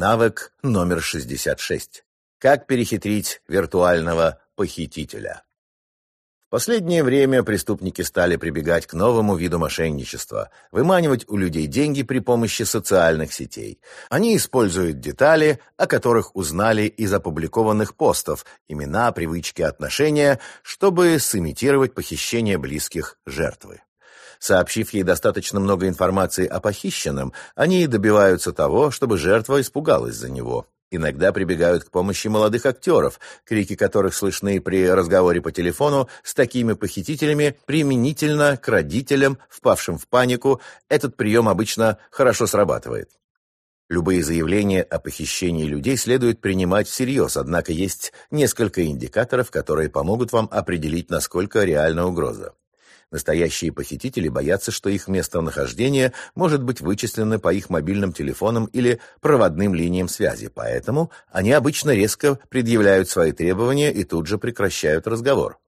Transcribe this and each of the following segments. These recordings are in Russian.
Навык номер 66. Как перехитрить виртуального похитителя. В последнее время преступники стали прибегать к новому виду мошенничества – выманивать у людей деньги при помощи социальных сетей. Они используют детали, о которых узнали из опубликованных постов, имена, привычки, отношения, чтобы сымитировать похищение близких жертвы. Сообщив ей достаточно много информации о похищенном, они добиваются того, чтобы жертва испугалась за него. Иногда прибегают к помощи молодых актеров, крики которых слышны при разговоре по телефону с такими похитителями применительно к родителям, впавшим в панику. Этот прием обычно хорошо срабатывает. Любые заявления о похищении людей следует принимать всерьез, однако есть несколько индикаторов, которые помогут вам определить, насколько реальна угроза. Настоящие похитители боятся, что их местонахождение может быть вычислено по их мобильным телефонам или проводным линиям связи, поэтому они обычно резко предъявляют свои требования и тут же прекращают разговор.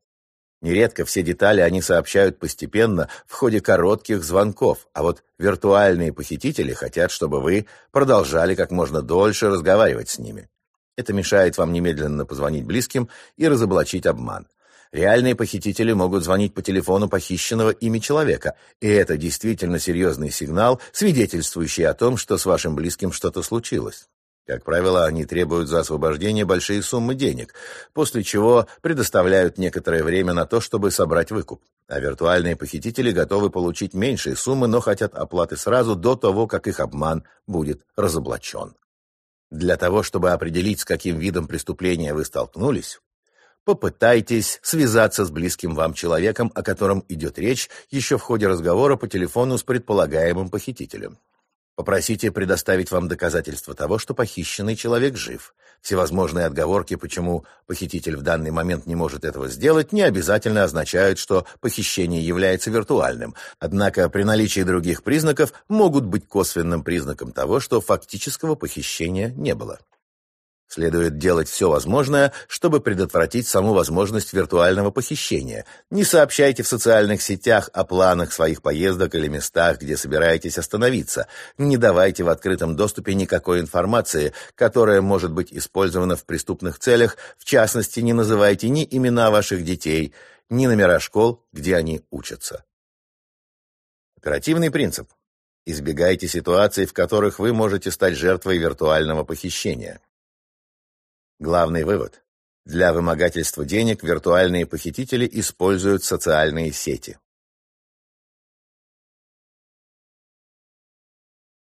Нередко все детали они сообщают постепенно в ходе коротких звонков, а вот виртуальные похитители хотят, чтобы вы продолжали как можно дольше разговаривать с ними. Это мешает вам немедленно позвонить близким и разоблачить обман. Реальные похитители могут звонить по телефону похищенного ими человека, и это действительно серьезный сигнал, свидетельствующий о том, что с вашим близким что-то случилось. Как правило, они требуют за освобождение большие суммы денег, после чего предоставляют некоторое время на то, чтобы собрать выкуп. А виртуальные похитители готовы получить меньшие суммы, но хотят оплаты сразу до того, как их обман будет разоблачен. Для того, чтобы определить, с каким видом преступления вы столкнулись, Попытайтесь связаться с близким вам человеком, о котором идет речь, еще в ходе разговора по телефону с предполагаемым похитителем. Попросите предоставить вам доказательства того, что похищенный человек жив. Всевозможные отговорки, почему похититель в данный момент не может этого сделать, не обязательно означают, что похищение является виртуальным. Однако при наличии других признаков могут быть косвенным признаком того, что фактического похищения не было. Следует делать все возможное, чтобы предотвратить саму возможность виртуального похищения. Не сообщайте в социальных сетях о планах своих поездок или местах, где собираетесь остановиться. Не давайте в открытом доступе никакой информации, которая может быть использована в преступных целях. В частности, не называйте ни имена ваших детей, ни номера школ, где они учатся. Оперативный принцип. Избегайте ситуаций, в которых вы можете стать жертвой виртуального похищения. Главный вывод. Для вымогательства денег виртуальные похитители используют социальные сети.